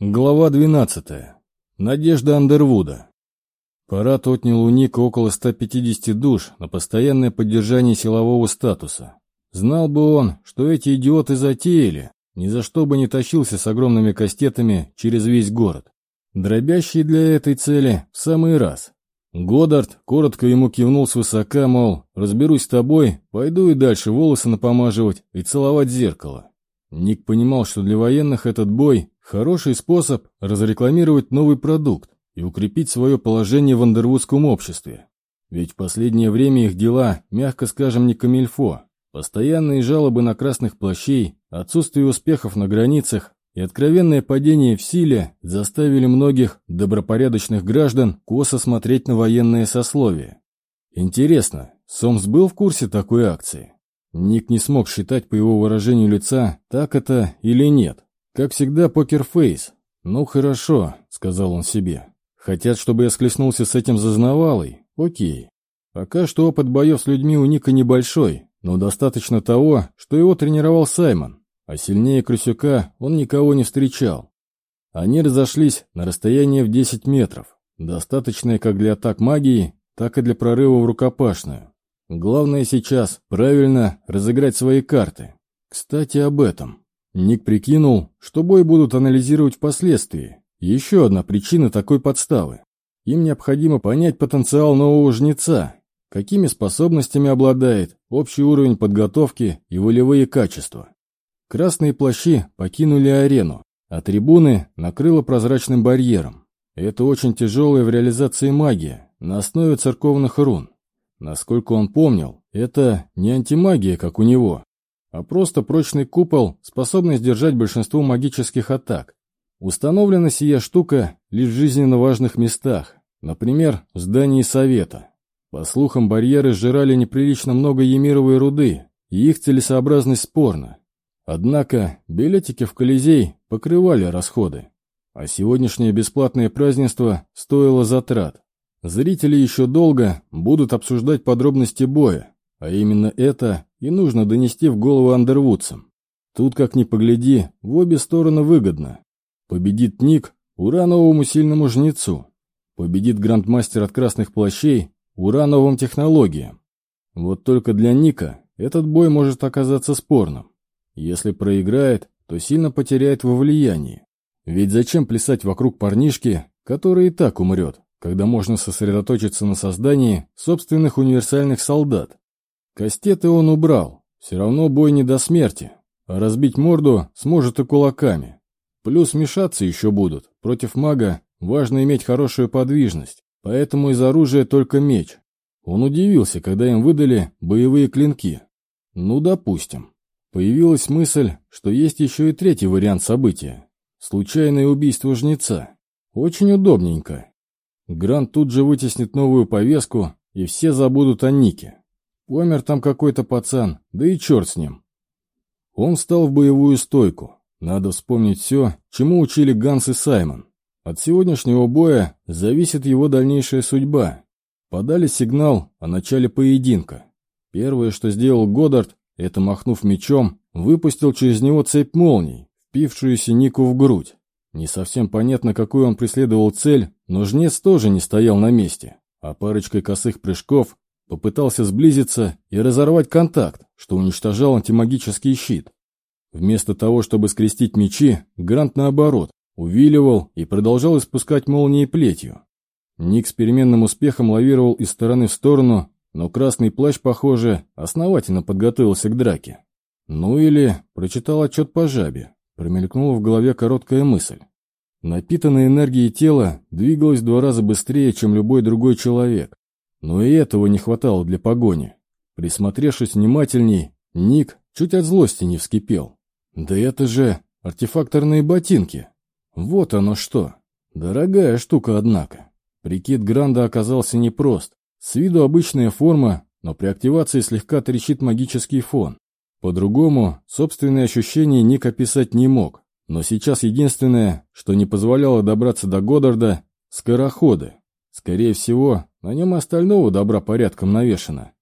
Глава 12. Надежда Андервуда. Парад отнял у Ника около 150 душ на постоянное поддержание силового статуса. Знал бы он, что эти идиоты затеяли, ни за что бы не тащился с огромными кастетами через весь город. Дробящий для этой цели в самый раз. Годдард коротко ему кивнул свысока, мол, разберусь с тобой, пойду и дальше волосы напомаживать и целовать зеркало. Ник понимал, что для военных этот бой – хороший способ разрекламировать новый продукт и укрепить свое положение в андервудском обществе. Ведь в последнее время их дела, мягко скажем, не камильфо. Постоянные жалобы на красных плащей, отсутствие успехов на границах и откровенное падение в силе заставили многих добропорядочных граждан косо смотреть на военное сословие. Интересно, Сомс был в курсе такой акции? Ник не смог считать по его выражению лица, так это или нет. Как всегда, покерфейс. «Ну хорошо», — сказал он себе. «Хотят, чтобы я склеснулся с этим зазнавалой? Окей. Пока что опыт боев с людьми у Ника небольшой, но достаточно того, что его тренировал Саймон, а сильнее Крысюка он никого не встречал. Они разошлись на расстояние в 10 метров, достаточное как для атак магии, так и для прорыва в рукопашную. Главное сейчас правильно разыграть свои карты. Кстати, об этом. Ник прикинул, что бой будут анализировать впоследствии. Еще одна причина такой подставы. Им необходимо понять потенциал нового жнеца, какими способностями обладает, общий уровень подготовки и волевые качества. Красные плащи покинули арену, а трибуны накрыло прозрачным барьером. Это очень тяжелая в реализации магия на основе церковных рун. Насколько он помнил, это не антимагия, как у него, а просто прочный купол, способный сдержать большинство магических атак. Установлена сия штука лишь в жизненно важных местах, например, в здании совета. По слухам, барьеры сжирали неприлично много емировой руды, и их целесообразность спорна. Однако билетики в Колизей покрывали расходы, а сегодняшнее бесплатное празднество стоило затрат. Зрители еще долго будут обсуждать подробности боя, а именно это и нужно донести в голову андервудцам. Тут, как ни погляди, в обе стороны выгодно. Победит Ник, ура новому сильному жнецу. Победит грандмастер от красных плащей, ура новым технологиям. Вот только для Ника этот бой может оказаться спорным. Если проиграет, то сильно потеряет во влиянии. Ведь зачем плясать вокруг парнишки, который и так умрет, когда можно сосредоточиться на создании собственных универсальных солдат. Кастеты он убрал, все равно бой не до смерти, а разбить морду сможет и кулаками. Плюс мешаться еще будут, против мага важно иметь хорошую подвижность, поэтому из оружия только меч. Он удивился, когда им выдали боевые клинки. Ну, допустим. Появилась мысль, что есть еще и третий вариант события. Случайное убийство жнеца. Очень удобненько. Грант тут же вытеснит новую повестку, и все забудут о Нике. Помер там какой-то пацан, да и черт с ним. Он встал в боевую стойку. Надо вспомнить все, чему учили Ганс и Саймон. От сегодняшнего боя зависит его дальнейшая судьба. Подали сигнал о начале поединка. Первое, что сделал Годдард, это, махнув мечом, выпустил через него цепь молний, впившуюся Нику в грудь. Не совсем понятно, какую он преследовал цель, но жнец тоже не стоял на месте, а парочкой косых прыжков попытался сблизиться и разорвать контакт, что уничтожал антимагический щит. Вместо того, чтобы скрестить мечи, Грант наоборот, увиливал и продолжал испускать молнии плетью. Ник с переменным успехом лавировал из стороны в сторону, но красный плащ, похоже, основательно подготовился к драке. Ну или прочитал отчет по жабе, Промелькнула в голове короткая мысль. Напитанное энергией тело двигалось в два раза быстрее, чем любой другой человек. Но и этого не хватало для погони. Присмотревшись внимательней, Ник чуть от злости не вскипел. Да это же артефакторные ботинки. Вот оно что. Дорогая штука, однако. Прикид Гранда оказался непрост. С виду обычная форма, но при активации слегка трещит магический фон. По-другому собственные ощущения Ник описать не мог, но сейчас единственное, что не позволяло добраться до Годдарда – скороходы. Скорее всего, на нем остального добра порядком навешано.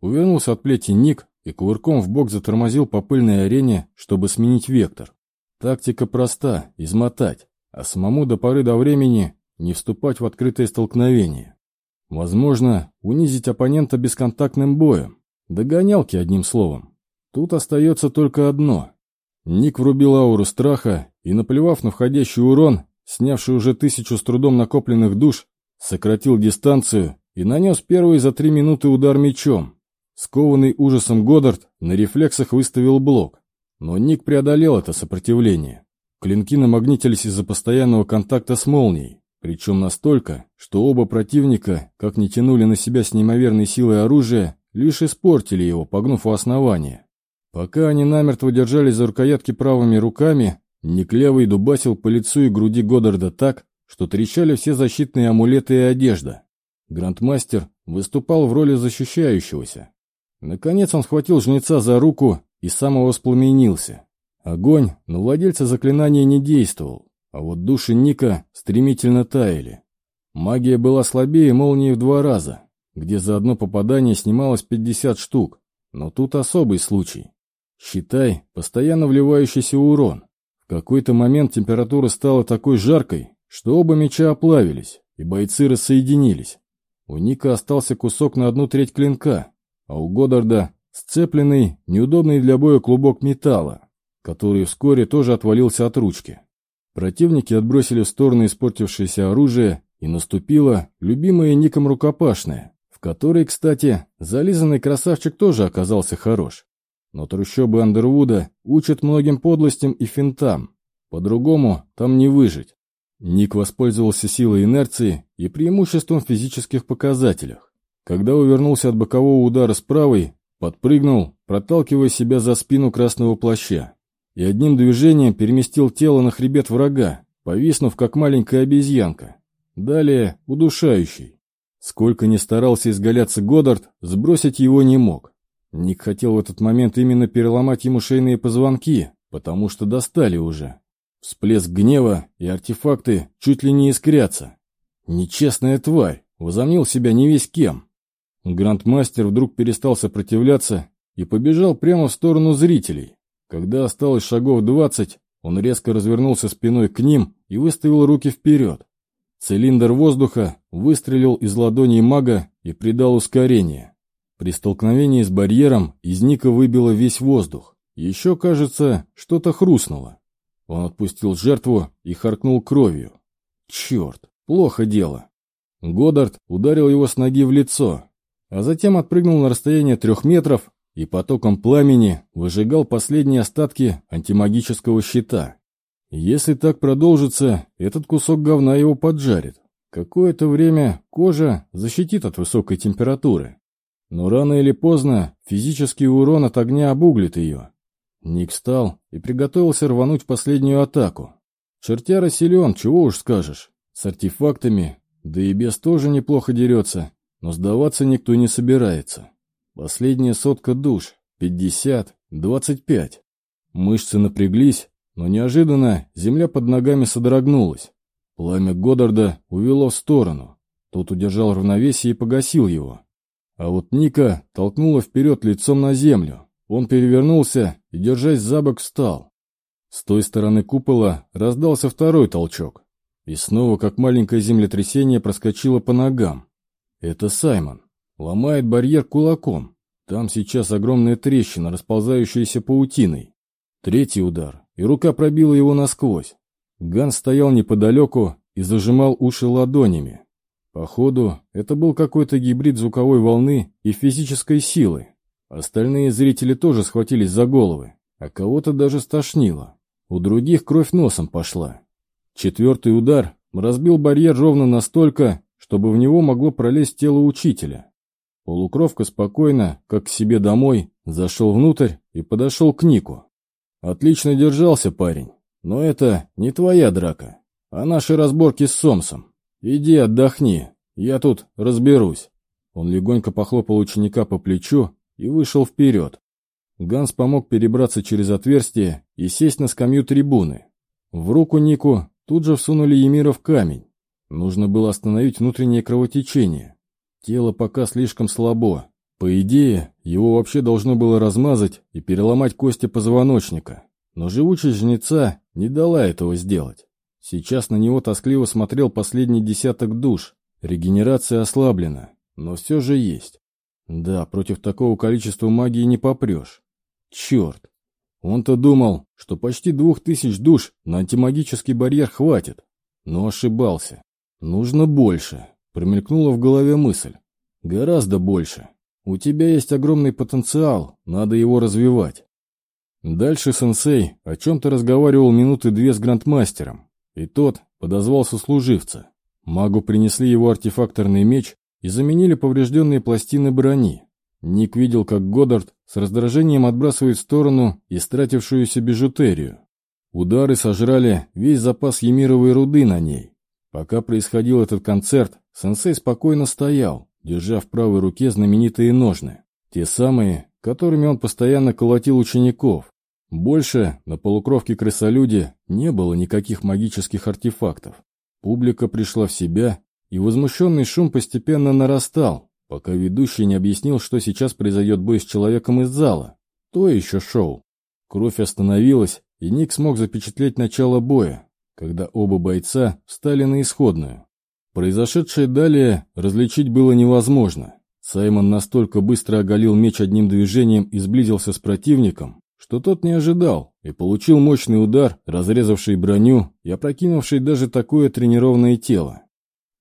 Увернулся от плети Ник и кувырком в бок затормозил по пыльной арене, чтобы сменить вектор. Тактика проста – измотать. а самому до поры до времени не вступать в открытое столкновение. Возможно, унизить оппонента бесконтактным боем, догонялки одним словом. Тут остается только одно. Ник врубил ауру страха и, наплевав на входящий урон, снявший уже тысячу с трудом накопленных душ, сократил дистанцию и нанес первый за три минуты удар мечом. Скованный ужасом Годдард на рефлексах выставил блок, но Ник преодолел это сопротивление. Клинки намагнитились из-за постоянного контакта с молнией, причем настолько, что оба противника, как ни тянули на себя с неимоверной силой оружия, лишь испортили его, погнув у основания. Пока они намертво держались за рукоятки правыми руками, Ник левый дубасил по лицу и груди Годдарда так, что трещали все защитные амулеты и одежда. Грандмастер выступал в роли защищающегося. Наконец он схватил жнеца за руку и самовоспламенился. Огонь на владельца заклинания не действовал, а вот души Ника стремительно таяли. Магия была слабее молнии в два раза, где за одно попадание снималось 50 штук, но тут особый случай. Считай, постоянно вливающийся урон. В какой-то момент температура стала такой жаркой, что оба меча оплавились, и бойцы рассоединились. У Ника остался кусок на одну треть клинка, а у Годдарда сцепленный, неудобный для боя клубок металла, который вскоре тоже отвалился от ручки. Противники отбросили в сторону испортившееся оружие, и наступила любимая Ником рукопашная, в которой, кстати, зализанный красавчик тоже оказался хорош. Но трущобы Андервуда учат многим подлостям и финтам. По-другому там не выжить. Ник воспользовался силой инерции и преимуществом в физических показателях. Когда увернулся от бокового удара с правой, подпрыгнул, проталкивая себя за спину красного плаща, и одним движением переместил тело на хребет врага, повиснув как маленькая обезьянка. Далее удушающий. Сколько ни старался изгаляться Годдард, сбросить его не мог. Ник хотел в этот момент именно переломать ему шейные позвонки, потому что достали уже. Всплеск гнева и артефакты чуть ли не искрятся. Нечестная тварь, возомнил себя не весь кем. Грандмастер вдруг перестал сопротивляться и побежал прямо в сторону зрителей. Когда осталось шагов двадцать, он резко развернулся спиной к ним и выставил руки вперед. Цилиндр воздуха выстрелил из ладоней мага и придал ускорение. При столкновении с барьером из Ника выбило весь воздух. Еще, кажется, что-то хрустнуло. Он отпустил жертву и харкнул кровью. Черт, плохо дело. Годдард ударил его с ноги в лицо, а затем отпрыгнул на расстояние трех метров и потоком пламени выжигал последние остатки антимагического щита. Если так продолжится, этот кусок говна его поджарит. Какое-то время кожа защитит от высокой температуры. Но рано или поздно физический урон от огня обуглит ее. Ник встал и приготовился рвануть в последнюю атаку. Чертяра силен, чего уж скажешь. С артефактами, да и без тоже неплохо дерется, но сдаваться никто не собирается. Последняя сотка душ, 50, 25. Мышцы напряглись, но неожиданно земля под ногами содрогнулась. Пламя Годдарда увело в сторону. Тот удержал равновесие и погасил его. А вот Ника толкнула вперед лицом на землю. Он перевернулся и, держась за бок, встал. С той стороны купола раздался второй толчок. И снова, как маленькое землетрясение, проскочило по ногам. Это Саймон. Ломает барьер кулаком. Там сейчас огромная трещина, расползающаяся паутиной. Третий удар, и рука пробила его насквозь. Ган стоял неподалеку и зажимал уши ладонями. Походу, это был какой-то гибрид звуковой волны и физической силы. Остальные зрители тоже схватились за головы, а кого-то даже стошнило. У других кровь носом пошла. Четвертый удар разбил барьер ровно настолько, чтобы в него могло пролезть тело учителя. Полукровка спокойно, как к себе домой, зашел внутрь и подошел к Нику. «Отлично держался парень, но это не твоя драка, а наши разборки с Сомсом. «Иди отдохни, я тут разберусь». Он легонько похлопал ученика по плечу и вышел вперед. Ганс помог перебраться через отверстие и сесть на скамью трибуны. В руку Нику тут же всунули Емира в камень. Нужно было остановить внутреннее кровотечение. Тело пока слишком слабо. По идее, его вообще должно было размазать и переломать кости позвоночника. Но живучесть жнеца не дала этого сделать. Сейчас на него тоскливо смотрел последний десяток душ. Регенерация ослаблена, но все же есть. Да, против такого количества магии не попрешь. Черт! Он-то думал, что почти двух тысяч душ на антимагический барьер хватит. Но ошибался. Нужно больше. Промелькнула в голове мысль. Гораздо больше. У тебя есть огромный потенциал, надо его развивать. Дальше сенсей о чем-то разговаривал минуты две с грандмастером, и тот подозвал сослуживца. Магу принесли его артефакторный меч и заменили поврежденные пластины брони. Ник видел, как Годдард с раздражением отбрасывает в сторону истратившуюся бижутерию. Удары сожрали весь запас емировой руды на ней. Пока происходил этот концерт, сенсей спокойно стоял, держа в правой руке знаменитые ножны. Те самые, которыми он постоянно колотил учеников. Больше на полукровке крысолюде не было никаких магических артефактов. Публика пришла в себя, и возмущенный шум постепенно нарастал, пока ведущий не объяснил, что сейчас произойдет бой с человеком из зала. То еще шоу. Кровь остановилась, и Ник смог запечатлеть начало боя, когда оба бойца встали на исходную. Произошедшее далее различить было невозможно. Саймон настолько быстро оголил меч одним движением и сблизился с противником, что тот не ожидал и получил мощный удар, разрезавший броню и опрокинувший даже такое тренированное тело.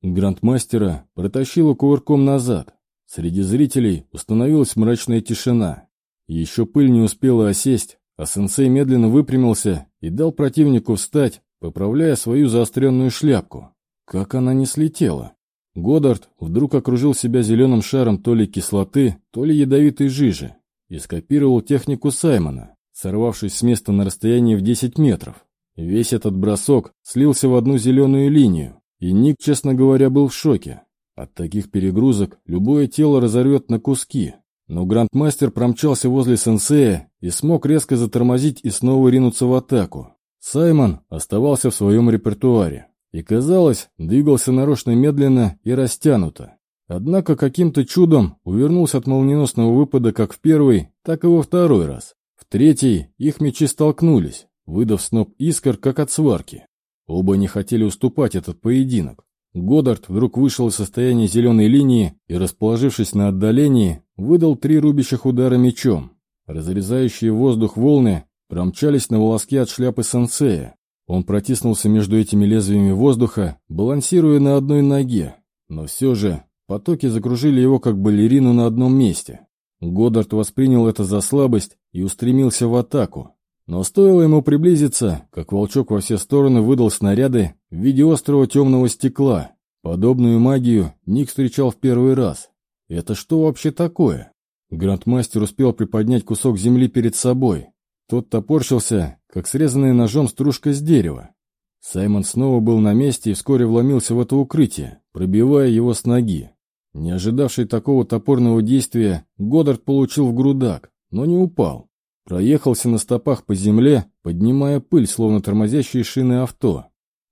Грандмастера протащило кувырком назад. Среди зрителей установилась мрачная тишина. Еще пыль не успела осесть, а сенсей медленно выпрямился и дал противнику встать, поправляя свою заостренную шляпку. Как она не слетела? Годдард вдруг окружил себя зеленым шаром то ли кислоты, то ли ядовитой жижи и скопировал технику Саймона, сорвавшись с места на расстоянии в 10 метров. Весь этот бросок слился в одну зеленую линию, и Ник, честно говоря, был в шоке. От таких перегрузок любое тело разорвет на куски. Но Грандмастер промчался возле сенсея и смог резко затормозить и снова ринуться в атаку. Саймон оставался в своем репертуаре и, казалось, двигался нарочно медленно и растянуто. Однако каким-то чудом увернулся от молниеносного выпада как в первый, так и во второй раз. В третий их мечи столкнулись, выдав сноп искр, как от сварки. Оба не хотели уступать этот поединок. Годдард вдруг вышел из состояния зеленой линии и, расположившись на отдалении, выдал три рубящих удара мечом. Разрезающие воздух волны промчались на волоске от шляпы сенсея. Он протиснулся между этими лезвиями воздуха, балансируя на одной ноге. Но все же потоки закружили его как балерину на одном месте. Годдард воспринял это за слабость и устремился в атаку. Но стоило ему приблизиться, как волчок во все стороны выдал снаряды в виде острого темного стекла. Подобную магию Ник встречал в первый раз. Это что вообще такое? Грандмастер успел приподнять кусок земли перед собой. Тот топорщился, как срезанная ножом стружка с дерева. Саймон снова был на месте и вскоре вломился в это укрытие, пробивая его с ноги. Не ожидавший такого топорного действия, Годдард получил в грудак, но не упал. Проехался на стопах по земле, поднимая пыль, словно тормозящие шины авто.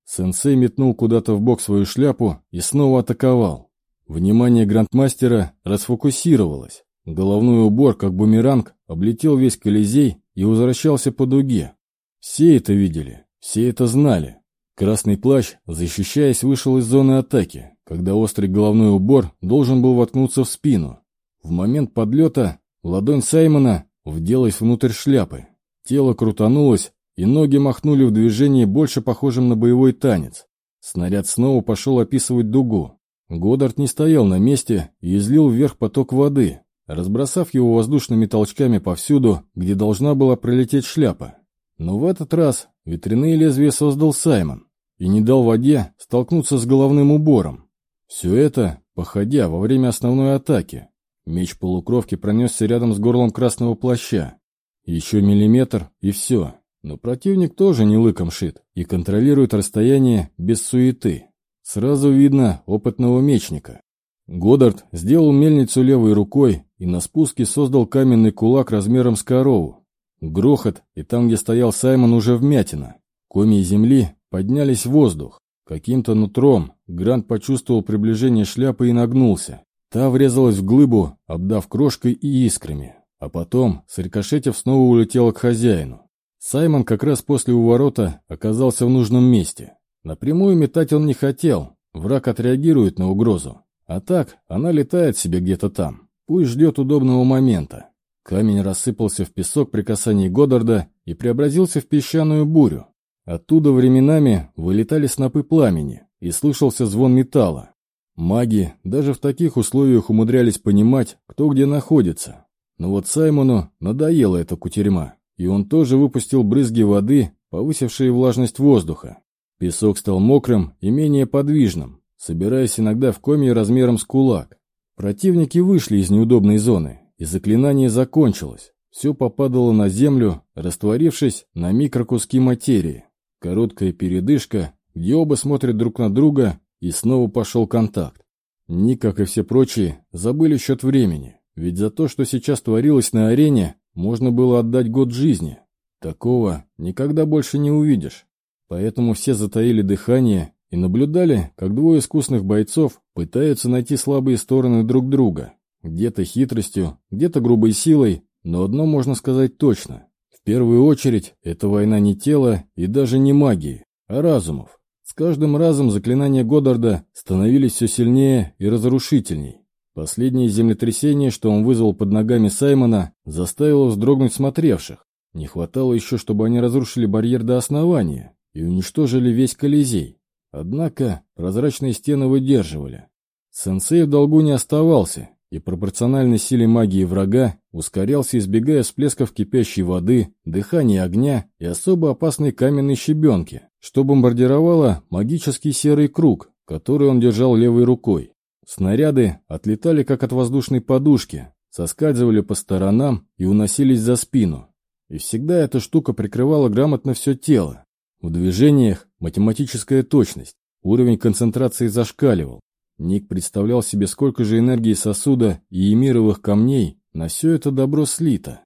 Сенсей метнул куда-то в бок свою шляпу и снова атаковал. Внимание грандмастера расфокусировалось. Головной убор, как бумеранг, облетел весь Колизей и возвращался по дуге. Все это видели, все это знали. Красный плащ, защищаясь, вышел из зоны атаки, когда острый головной убор должен был воткнуться в спину. В момент подлета ладонь Саймона вделась внутрь шляпы. Тело крутанулось, и ноги махнули в движении, больше похожем на боевой танец. Снаряд снова пошел описывать дугу. Годдард не стоял на месте и излил вверх поток воды, разбросав его воздушными толчками повсюду, где должна была пролететь шляпа. Но в этот раз ветряные лезвия создал Саймон и не дал воде столкнуться с головным убором. Все это, походя во время основной атаки, Меч полукровки пронесся рядом с горлом красного плаща. Еще миллиметр, и все. Но противник тоже не лыком шит и контролирует расстояние без суеты. Сразу видно опытного мечника. Годдард сделал мельницу левой рукой и на спуске создал каменный кулак размером с корову. Грохот, и там, где стоял Саймон, уже вмятина. Коми земли поднялись в воздух. Каким-то нутром Грант почувствовал приближение шляпы и нагнулся. Та врезалась в глыбу, обдав крошкой и искрами, а потом, срикошетив, снова улетела к хозяину. Саймон как раз после уворота оказался в нужном месте. Напрямую метать он не хотел, враг отреагирует на угрозу. А так, она летает себе где-то там, пусть ждет удобного момента. Камень рассыпался в песок при касании Годдарда и преобразился в песчаную бурю. Оттуда временами вылетали снопы пламени, и слышался звон металла. Маги даже в таких условиях умудрялись понимать, кто где находится. Но вот Саймону надоела эта кутерьма, и он тоже выпустил брызги воды, повысившие влажность воздуха. Песок стал мокрым и менее подвижным, собираясь иногда в комья размером с кулак. Противники вышли из неудобной зоны, и заклинание закончилось. Все попадало на землю, растворившись на микрокуски материи. Короткая передышка, где оба смотрят друг на друга, и снова пошел контакт. Ник, как и все прочие, забыли счет времени, ведь за то, что сейчас творилось на арене, можно было отдать год жизни. Такого никогда больше не увидишь. Поэтому все затаили дыхание и наблюдали, как двое искусных бойцов пытаются найти слабые стороны друг друга. Где-то хитростью, где-то грубой силой, но одно можно сказать точно. В первую очередь, это война не тела и даже не магии, а разумов. С каждым разом заклинания Годдарда становились все сильнее и разрушительней. Последнее землетрясение, что он вызвал под ногами Саймона, заставило вздрогнуть смотревших. Не хватало еще, чтобы они разрушили барьер до основания и уничтожили весь Колизей. Однако прозрачные стены выдерживали. Сенсей в долгу не оставался, и пропорционально силе магии врага ускорялся, избегая всплесков кипящей воды, дыхания огня и особо опасной каменной щебенки, что бомбардировало магический серый круг, который он держал левой рукой. Снаряды отлетали как от воздушной подушки, соскальзывали по сторонам и уносились за спину. И всегда эта штука прикрывала грамотно все тело. В движениях математическая точность, уровень концентрации зашкаливал, Ник представлял себе, сколько же энергии сосуда и эмировых камней на все это добро слито.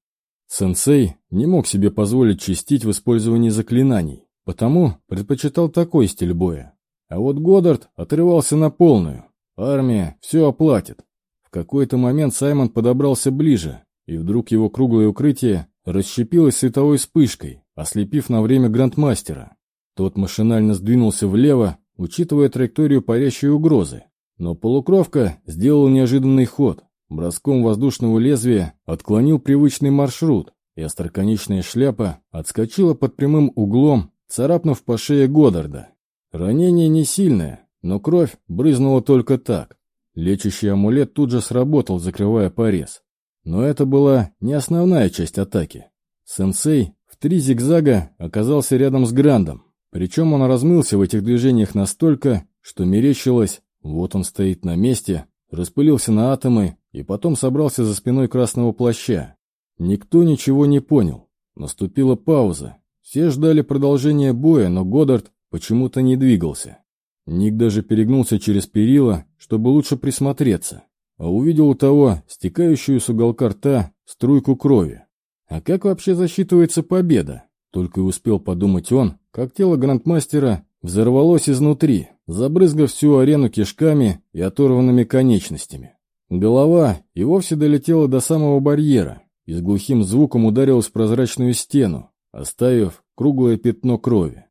Сенсей не мог себе позволить чистить в использовании заклинаний, потому предпочитал такой стиль боя. А вот Годдард отрывался на полную. Армия все оплатит. В какой-то момент Саймон подобрался ближе, и вдруг его круглое укрытие расщепилось световой вспышкой, ослепив на время грандмастера. Тот машинально сдвинулся влево, учитывая траекторию парящей угрозы, но полукровка сделал неожиданный ход. Броском воздушного лезвия отклонил привычный маршрут, и остроконечная шляпа отскочила под прямым углом, царапнув по шее Годдарда. Ранение не сильное, но кровь брызнула только так. Лечащий амулет тут же сработал, закрывая порез. Но это была не основная часть атаки. Сенсей в три зигзага оказался рядом с Грандом. Причем он размылся в этих движениях настолько, что мерещилось, вот он стоит на месте, распылился на атомы и потом собрался за спиной красного плаща. Никто ничего не понял. Наступила пауза. Все ждали продолжения боя, но Годдард почему-то не двигался. Ник даже перегнулся через перила, чтобы лучше присмотреться, а увидел у того стекающую с уголка рта струйку крови. А как вообще засчитывается победа? Только и успел подумать он, как тело грандмастера взорвалось изнутри, забрызгав всю арену кишками и оторванными конечностями. Голова и вовсе долетела до самого барьера и с глухим звуком ударилась в прозрачную стену, оставив круглое пятно крови.